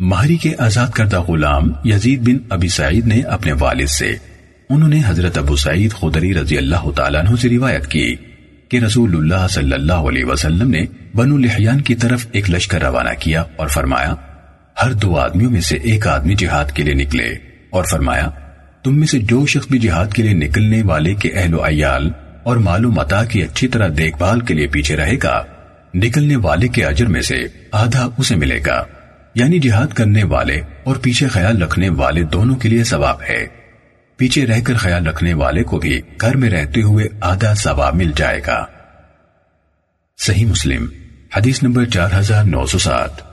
مہری کے آزاد کردہ غلام یزید بن ابی سعید نے اپنے والد سے، انہوں نے حضرت ابو سعید خدری رضی اللہ تعالیٰ عنہ سے روایت کی کہ رسول اللہ صلی اللہ علیہ وسلم نے بنو لحیان کی طرف ایک لشکر روانہ کیا اور فرمایا، ہر دو آدمیوں میں سے ایک آدمی جہاد کے لیے نکلے اور فرمایا، تم میں سے جو شخص بھی جہاد کے لیے نکلنے والے کے اہل و عیال اور مال و متا کی اچھی طرح دیکھ بھال کے لیے پیچھے رہے گا، نکلنے والے کے اجر میں سے آدھا اسے ملے گا۔ یعنی جہاد کرنے والے اور پیچھے خیال رکھنے والے دونوں کے لیے ثواب ہے۔ پیچھے رہ کر خیال رکھنے والے کو بھی گھر میں رہتے ہوئے آدھا ثواب مل جائے گا۔ صحیح مسلم، حدیث نمبر چار ہزار نو سو سات۔